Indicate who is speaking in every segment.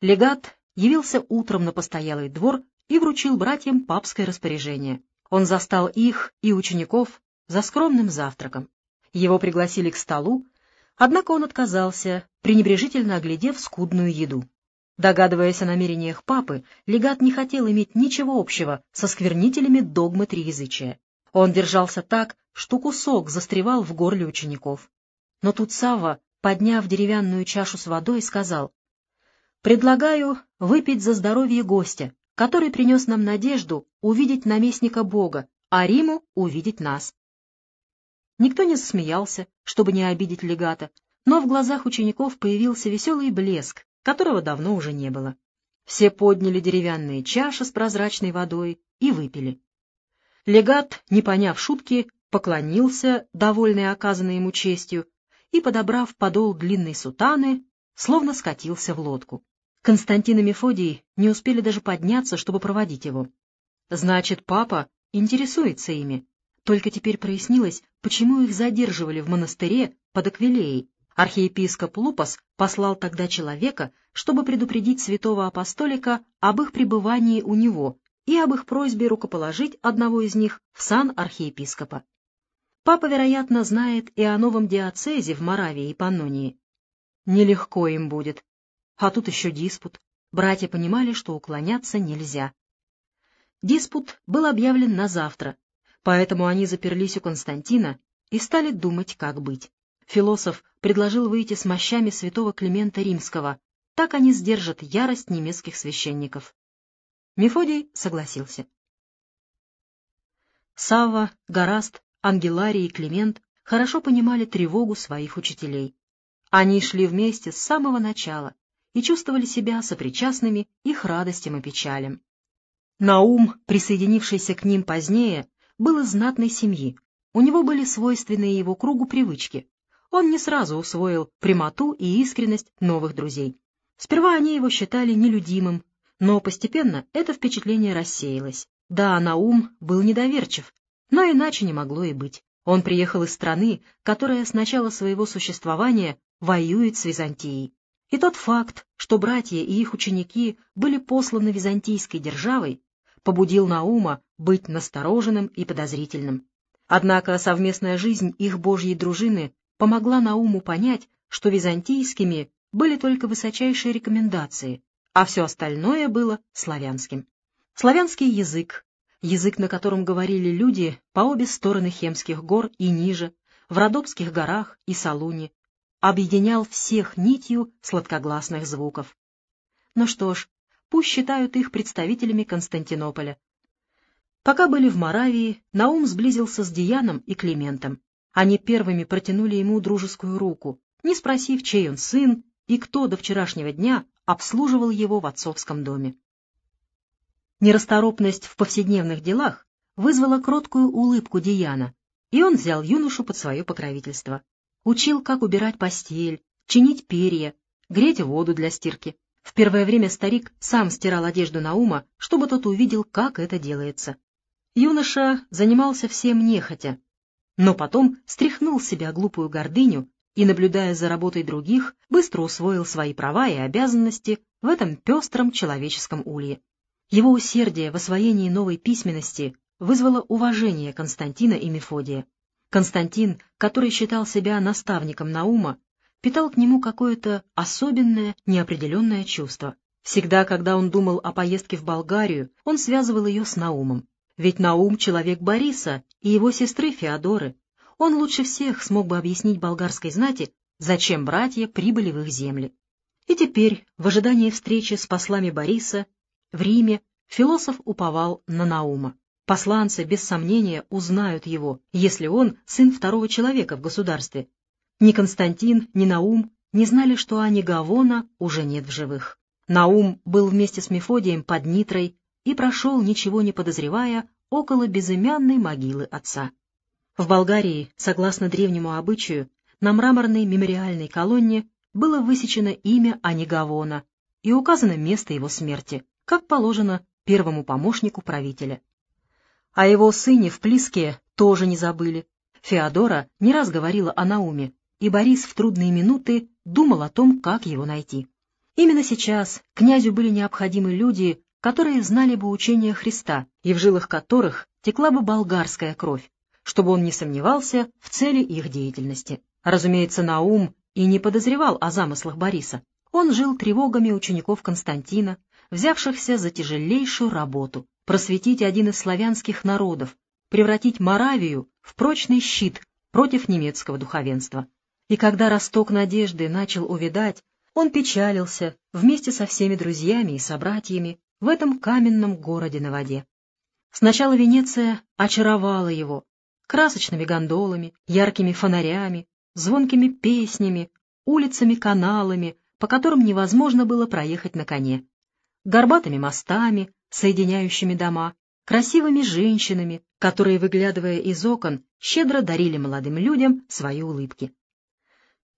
Speaker 1: Легат явился утром на постоялый двор и вручил братьям папское распоряжение. Он застал их и учеников за скромным завтраком. Его пригласили к столу, однако он отказался, пренебрежительно оглядев скудную еду. Догадываясь о намерениях папы, легат не хотел иметь ничего общего со сквернителями догмы триязычия. Он держался так, что кусок застревал в горле учеников. Но тут Савва, подняв деревянную чашу с водой, сказал, «Предлагаю выпить за здоровье гостя, который принес нам надежду увидеть наместника Бога, а Риму увидеть нас». Никто не засмеялся, чтобы не обидеть легата, но в глазах учеников появился веселый блеск, которого давно уже не было. Все подняли деревянные чаши с прозрачной водой и выпили. Легат, не поняв шутки, поклонился, довольный оказанной ему честью, и, подобрав подол длинной сутаны, словно скатился в лодку. Константин и Мефодий не успели даже подняться, чтобы проводить его. Значит, папа интересуется ими. Только теперь прояснилось, почему их задерживали в монастыре под Аквилеей. Архиепископ Лупас послал тогда человека, чтобы предупредить святого апостолика об их пребывании у него и об их просьбе рукоположить одного из них в сан архиепископа. Папа, вероятно, знает и о новом диацезе в Моравии и Паннонии. Нелегко им будет. А тут еще диспут. Братья понимали, что уклоняться нельзя. Диспут был объявлен на завтра, поэтому они заперлись у Константина и стали думать, как быть. Философ предложил выйти с мощами святого Климента Римского. Так они сдержат ярость немецких священников. Мефодий согласился. Савва, Гораст, Ангеларий и Климент хорошо понимали тревогу своих учителей. Они шли вместе с самого начала и чувствовали себя сопричастными их радостям и печалям. Наум, присоединившийся к ним позднее, был из знатной семьи. У него были свойственные его кругу привычки. Он не сразу усвоил прямоту и искренность новых друзей. Сперва они его считали нелюдимым, но постепенно это впечатление рассеялось. Да, Наум был недоверчив, но иначе не могло и быть. Он приехал из страны, которая с начала своего существования воюет с Византией. И тот факт, что братья и их ученики были посланы византийской державой, побудил Наума быть настороженным и подозрительным. Однако совместная жизнь их божьей дружины помогла Науму понять, что византийскими были только высочайшие рекомендации, а все остальное было славянским. Славянский язык, язык, на котором говорили люди по обе стороны Хемских гор и ниже, в Родопских горах и Салуне, объединял всех нитью сладкогласных звуков. Ну что ж, пусть считают их представителями Константинополя. Пока были в Моравии, Наум сблизился с Дианом и Климентом. Они первыми протянули ему дружескую руку, не спросив, чей он сын и кто до вчерашнего дня обслуживал его в отцовском доме. Нерасторопность в повседневных делах вызвала кроткую улыбку Диана, и он взял юношу под свое покровительство. Учил, как убирать постель, чинить перья, греть воду для стирки. В первое время старик сам стирал одежду Наума, чтобы тот увидел, как это делается. Юноша занимался всем нехотя, но потом стряхнул себя глупую гордыню и, наблюдая за работой других, быстро усвоил свои права и обязанности в этом пестром человеческом улье. Его усердие в освоении новой письменности вызвало уважение Константина и Мефодия. Константин, который считал себя наставником Наума, питал к нему какое-то особенное, неопределенное чувство. Всегда, когда он думал о поездке в Болгарию, он связывал ее с Наумом. Ведь Наум — человек Бориса и его сестры Феодоры. Он лучше всех смог бы объяснить болгарской знати, зачем братья прибыли в их земли. И теперь, в ожидании встречи с послами Бориса, в Риме философ уповал на Наума. Посланцы, без сомнения, узнают его, если он сын второго человека в государстве. Ни Константин, ни Наум не знали, что Ани Гавона уже нет в живых. Наум был вместе с Мефодием под Нитрой и прошел, ничего не подозревая, около безымянной могилы отца. В Болгарии, согласно древнему обычаю, на мраморной мемориальной колонне было высечено имя Анигавона и указано место его смерти как положено первому помощнику правителя. О его сыне в Плиске тоже не забыли. Феодора не раз говорила о Науме, и Борис в трудные минуты думал о том, как его найти. Именно сейчас князю были необходимы люди, которые знали бы учение Христа и в жилах которых текла бы болгарская кровь, чтобы он не сомневался в цели их деятельности. Разумеется, Наум и не подозревал о замыслах Бориса. Он жил тревогами учеников Константина, взявшихся за тяжелейшую работу — просветить один из славянских народов, превратить Моравию в прочный щит против немецкого духовенства. И когда росток надежды начал увядать, он печалился вместе со всеми друзьями и собратьями в этом каменном городе на воде. Сначала Венеция очаровала его красочными гондолами, яркими фонарями, звонкими песнями, улицами-каналами, по которым невозможно было проехать на коне, горбатыми мостами, соединяющими дома, красивыми женщинами, которые, выглядывая из окон, щедро дарили молодым людям свои улыбки.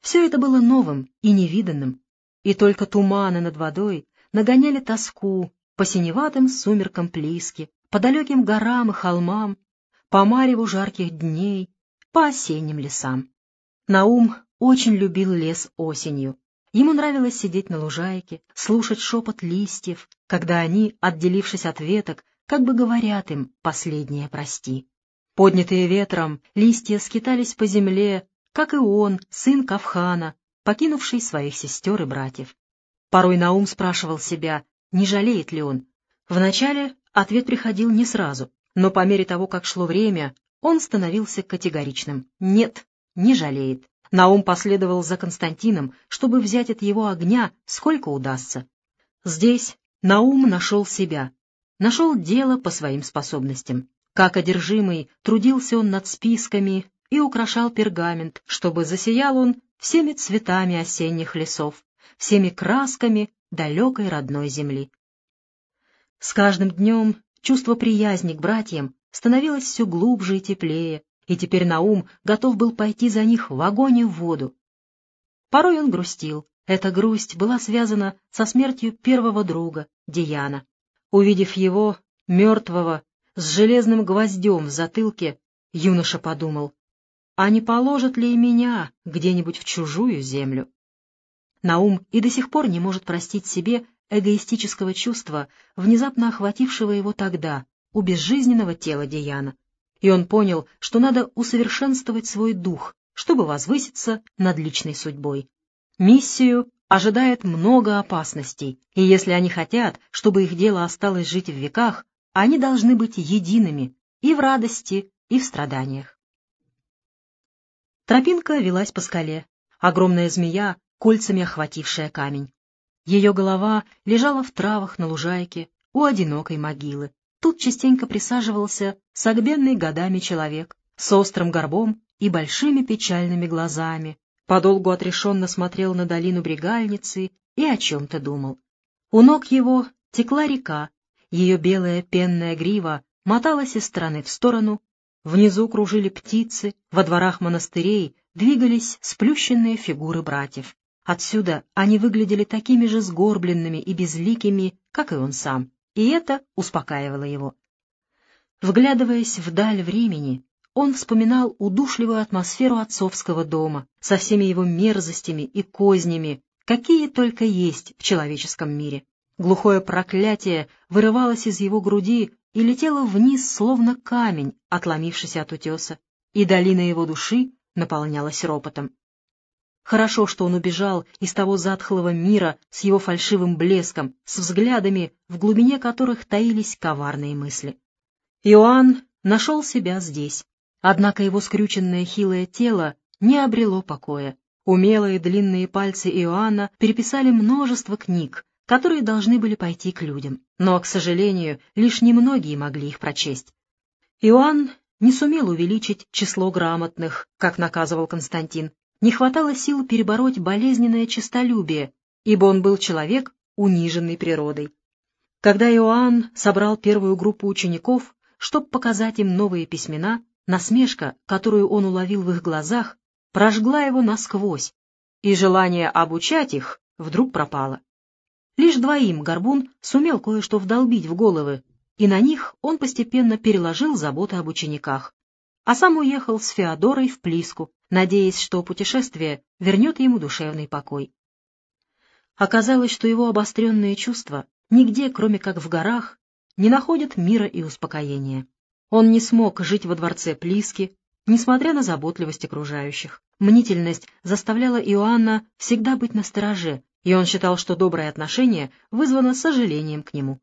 Speaker 1: Все это было новым и невиданным, и только туманы над водой нагоняли тоску по синеватым сумеркам Плиски, по далеким горам и холмам, по мареву жарких дней, по осенним лесам. Наум очень любил лес осенью. Ему нравилось сидеть на лужайке, слушать шепот листьев, когда они, отделившись от веток, как бы говорят им «последнее прости». Поднятые ветром, листья скитались по земле, как и он, сын Кавхана, покинувший своих сестер и братьев. Порой Наум спрашивал себя, не жалеет ли он. Вначале ответ приходил не сразу, но по мере того, как шло время, он становился категоричным. Нет, не жалеет. Наум последовал за Константином, чтобы взять от его огня сколько удастся. Здесь Наум нашел себя, нашел дело по своим способностям. Как одержимый, трудился он над списками и украшал пергамент, чтобы засиял он всеми цветами осенних лесов, всеми красками далекой родной земли. С каждым днем чувство приязни к братьям становилось все глубже и теплее, и теперь Наум готов был пойти за них в огонь и в воду. Порой он грустил. Эта грусть была связана со смертью первого друга, Диана. Увидев его, мертвого, с железным гвоздем в затылке, юноша подумал, а не положат ли и меня где-нибудь в чужую землю? Наум и до сих пор не может простить себе эгоистического чувства, внезапно охватившего его тогда, у безжизненного тела Диана. И он понял, что надо усовершенствовать свой дух, чтобы возвыситься над личной судьбой. Миссию ожидает много опасностей, и если они хотят, чтобы их дело осталось жить в веках, они должны быть едиными и в радости, и в страданиях. Тропинка велась по скале, огромная змея, кольцами охватившая камень. Ее голова лежала в травах на лужайке у одинокой могилы. Тут частенько присаживался согбенный годами человек с острым горбом и большими печальными глазами, подолгу отрешенно смотрел на долину Бригальницы и о чем-то думал. У ног его текла река, ее белая пенная грива моталась из стороны в сторону, внизу кружили птицы, во дворах монастырей двигались сплющенные фигуры братьев. Отсюда они выглядели такими же сгорбленными и безликими, как и он сам, и это успокаивало его. Вглядываясь вдаль времени, он вспоминал удушливую атмосферу отцовского дома со всеми его мерзостями и кознями, какие только есть в человеческом мире. Глухое проклятие вырывалось из его груди и летело вниз, словно камень, отломившийся от утеса, и долина его души наполнялась ропотом. Хорошо, что он убежал из того затхлого мира с его фальшивым блеском, с взглядами, в глубине которых таились коварные мысли. Иоанн нашел себя здесь, Однако его скрюченное хилое тело не обрело покоя. Умелые длинные пальцы Иоанна переписали множество книг, которые должны были пойти к людям, но, к сожалению, лишь немногие могли их прочесть. Иоанн не сумел увеличить число грамотных, как наказывал Константин. Не хватало сил перебороть болезненное честолюбие, ибо он был человек, униженный природой. Когда Иоанн собрал первую группу учеников, чтобы показать им новые письмена, Насмешка, которую он уловил в их глазах, прожгла его насквозь, и желание обучать их вдруг пропало. Лишь двоим Горбун сумел кое-что вдолбить в головы, и на них он постепенно переложил заботы об учениках, а сам уехал с Феодорой в Плиску, надеясь, что путешествие вернет ему душевный покой. Оказалось, что его обостренные чувства нигде, кроме как в горах, не находят мира и успокоения. Он не смог жить во дворце Плиски, несмотря на заботливость окружающих. Мнительность заставляла Иоанна всегда быть настороже, и он считал, что доброе отношение вызвано сожалением к нему.